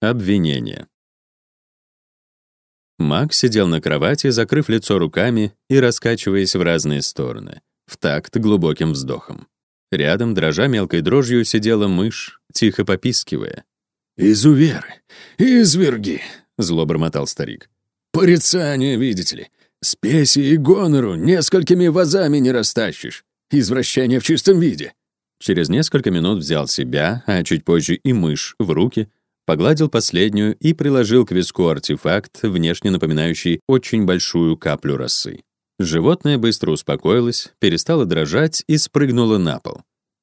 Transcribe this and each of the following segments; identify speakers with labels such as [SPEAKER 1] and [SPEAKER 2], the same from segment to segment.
[SPEAKER 1] Обвинение. Мак сидел на кровати, закрыв лицо руками и раскачиваясь в разные стороны, в такт глубоким вздохом. Рядом, дрожа мелкой дрожью, сидела мышь, тихо попискивая.
[SPEAKER 2] «Изуверы! Изверги!»
[SPEAKER 1] — зло бормотал старик.
[SPEAKER 2] «Порицание, видите ли. Спеси и гонору несколькими вазами не растащишь. Извращение в чистом виде».
[SPEAKER 1] Через несколько минут взял себя, а чуть позже и мышь, в руки, погладил последнюю и приложил к виску артефакт, внешне напоминающий очень большую каплю росы. Животное быстро успокоилось, перестало дрожать и спрыгнуло на пол.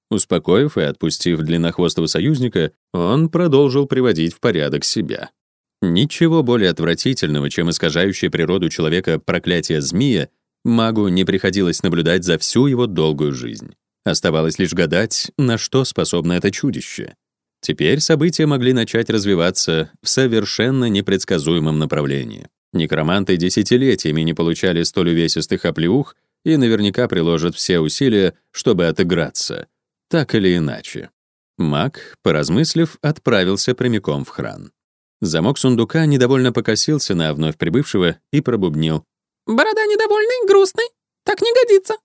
[SPEAKER 1] Успокоив и отпустив длиннохвостого союзника, он продолжил приводить в порядок себя. Ничего более отвратительного, чем искажающее природу человека проклятие змея, магу не приходилось наблюдать за всю его долгую жизнь. Оставалось лишь гадать, на что способно это чудище. Теперь события могли начать развиваться в совершенно непредсказуемом направлении. Некроманты десятилетиями не получали столь увесистых оплеух и наверняка приложат все усилия, чтобы отыграться. Так или иначе. Маг, поразмыслив, отправился прямиком в хран. Замок сундука недовольно покосился на вновь прибывшего и пробубнил.
[SPEAKER 3] «Борода недовольный, грустный. Так не годится».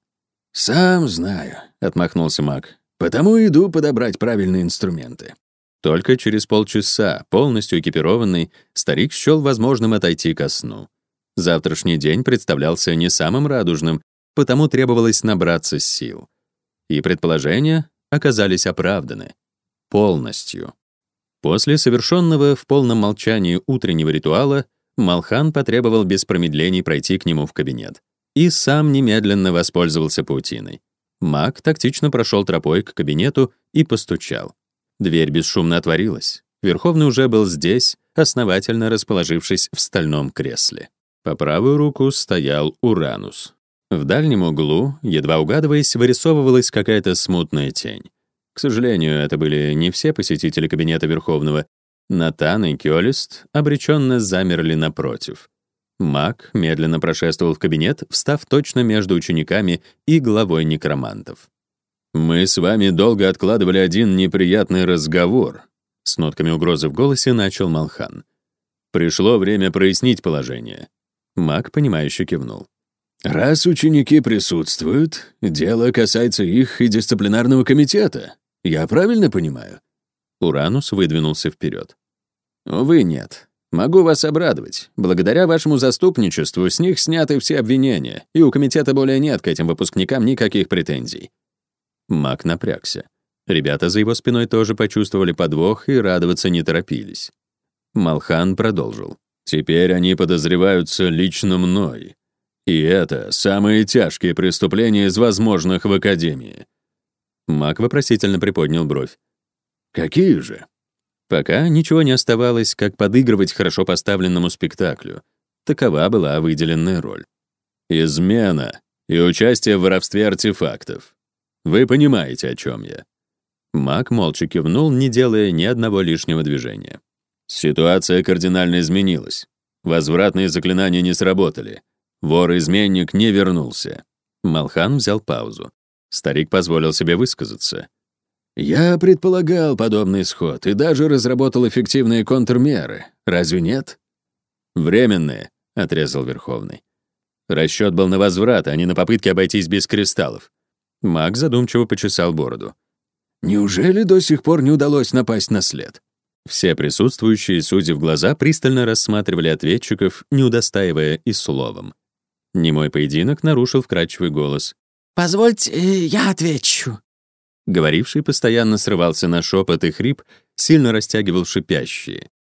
[SPEAKER 2] «Сам знаю», — отмахнулся маг. «Потому иду подобрать правильные инструменты».
[SPEAKER 1] Только через полчаса, полностью экипированный, старик счел возможным отойти ко сну. Завтрашний день представлялся не самым радужным, потому требовалось набраться сил. И предположения оказались оправданы. Полностью. После совершенного в полном молчании утреннего ритуала Малхан потребовал без промедлений пройти к нему в кабинет. И сам немедленно воспользовался паутиной. Маг тактично прошел тропой к кабинету и постучал. Дверь бесшумно отворилась. Верховный уже был здесь, основательно расположившись в стальном кресле. По правую руку стоял Уранус. В дальнем углу, едва угадываясь, вырисовывалась какая-то смутная тень. К сожалению, это были не все посетители кабинета Верховного. Натан и Кёлист обреченно замерли напротив. Маг медленно прошествовал в кабинет, встав точно между учениками и главой некромантов. «Мы с вами долго откладывали один неприятный разговор», — с нотками угрозы в голосе начал Малхан. «Пришло время прояснить положение». Маг, понимающе кивнул.
[SPEAKER 2] «Раз ученики присутствуют, дело касается их и дисциплинарного комитета. Я правильно понимаю?»
[SPEAKER 1] Уранус выдвинулся вперед.
[SPEAKER 4] «Увы, нет. Могу вас обрадовать. Благодаря вашему заступничеству с них сняты все обвинения, и у комитета более нет к этим выпускникам никаких претензий.
[SPEAKER 1] Мак напрягся. Ребята за его спиной тоже почувствовали подвох и радоваться не торопились. Малхан продолжил. «Теперь они подозреваются лично мной. И это самые тяжкие преступления из возможных в Академии». Мак вопросительно приподнял бровь.
[SPEAKER 2] «Какие же?»
[SPEAKER 1] Пока ничего не оставалось, как подыгрывать хорошо поставленному спектаклю. Такова была выделенная роль. «Измена и участие в воровстве артефактов. Вы понимаете, о чем я». Мак молча кивнул, не делая ни одного лишнего движения. Ситуация кардинально изменилась. Возвратные заклинания не сработали. Вор-изменник не вернулся. Малхан взял паузу. Старик позволил себе высказаться.
[SPEAKER 2] «Я предполагал подобный исход и даже разработал эффективные контрмеры. Разве нет?»
[SPEAKER 1] «Временные», — отрезал Верховный. Расчет был на возврат, а не на попытке обойтись без кристаллов. Маг задумчиво почесал бороду.
[SPEAKER 2] «Неужели до сих пор не удалось напасть на след?»
[SPEAKER 1] Все присутствующие, судя в глаза, пристально рассматривали ответчиков, не удостаивая и словом. Немой поединок нарушил вкрадчивый голос.
[SPEAKER 3] «Позвольте, э, я отвечу».
[SPEAKER 1] Говоривший постоянно срывался на шепот и хрип, сильно растягивал шипящие.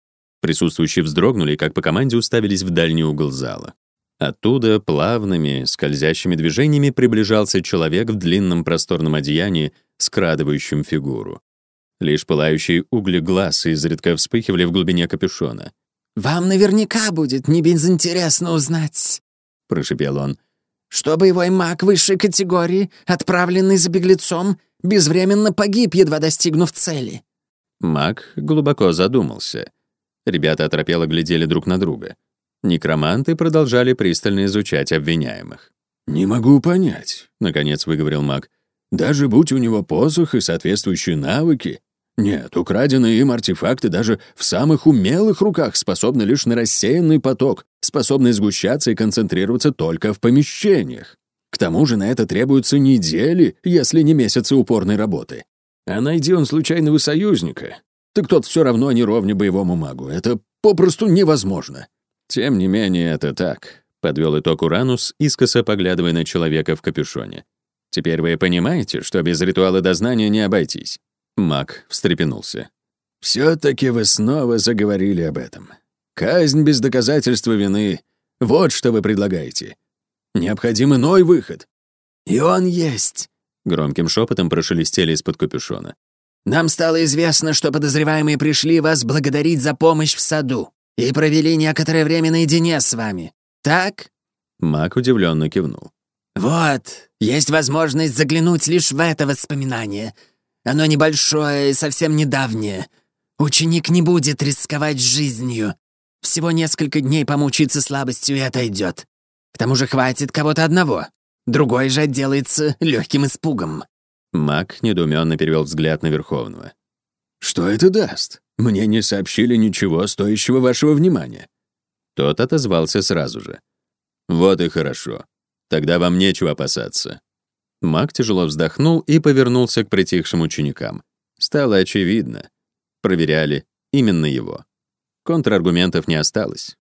[SPEAKER 1] Присутствующие вздрогнули, как по команде уставились в дальний угол зала. Оттуда плавными, скользящими движениями приближался человек в длинном просторном одеянии, скрадывающем фигуру. Лишь пылающие угли глаз изредка вспыхивали в глубине капюшона.
[SPEAKER 3] «Вам наверняка будет не безинтересно узнать», — прошепел он, «что боевой маг высшей категории, отправленный за беглецом, безвременно погиб, едва достигнув цели».
[SPEAKER 1] Маг глубоко задумался. Ребята оторопело глядели друг на друга. Некроманты продолжали пристально изучать обвиняемых.
[SPEAKER 2] «Не могу понять», — наконец выговорил маг. «Даже будь у него посох и соответствующие навыки, Нет, украденные им артефакты даже в самых умелых руках способны лишь на рассеянный поток, способный сгущаться и концентрироваться только в помещениях. К тому же на это требуются недели, если не месяцы упорной работы. А найди он случайного союзника, так тот все равно не ровня боевому магу. Это попросту невозможно.
[SPEAKER 1] Тем не менее, это так, подвел итог Уранус, искоса поглядывая на человека в капюшоне. Теперь вы понимаете, что без ритуала дознания не обойтись. Маг встрепенулся.
[SPEAKER 2] «Все-таки вы снова заговорили об этом. Казнь без доказательства вины — вот что вы предлагаете. Необходим иной выход».
[SPEAKER 3] «И он есть», —
[SPEAKER 1] громким шепотом прошелестели из-под капюшона.
[SPEAKER 3] «Нам стало известно, что подозреваемые пришли вас благодарить за помощь в саду и провели некоторое время наедине с вами. Так?»
[SPEAKER 1] Маг удивленно кивнул.
[SPEAKER 3] «Вот, есть возможность заглянуть лишь в это воспоминание. Оно небольшое и совсем недавнее. Ученик не будет рисковать жизнью. Всего несколько дней помучиться слабостью и отойдет. К тому же хватит кого-то одного. Другой же отделается легким испугом».
[SPEAKER 1] Маг недоуменно перевел взгляд на Верховного.
[SPEAKER 2] «Что это даст? Мне не сообщили ничего стоящего вашего внимания».
[SPEAKER 1] Тот отозвался сразу же. «Вот и хорошо. Тогда вам нечего опасаться. Маг тяжело вздохнул и повернулся к притихшим ученикам. Стало очевидно. Проверяли именно его. Контраргументов не осталось.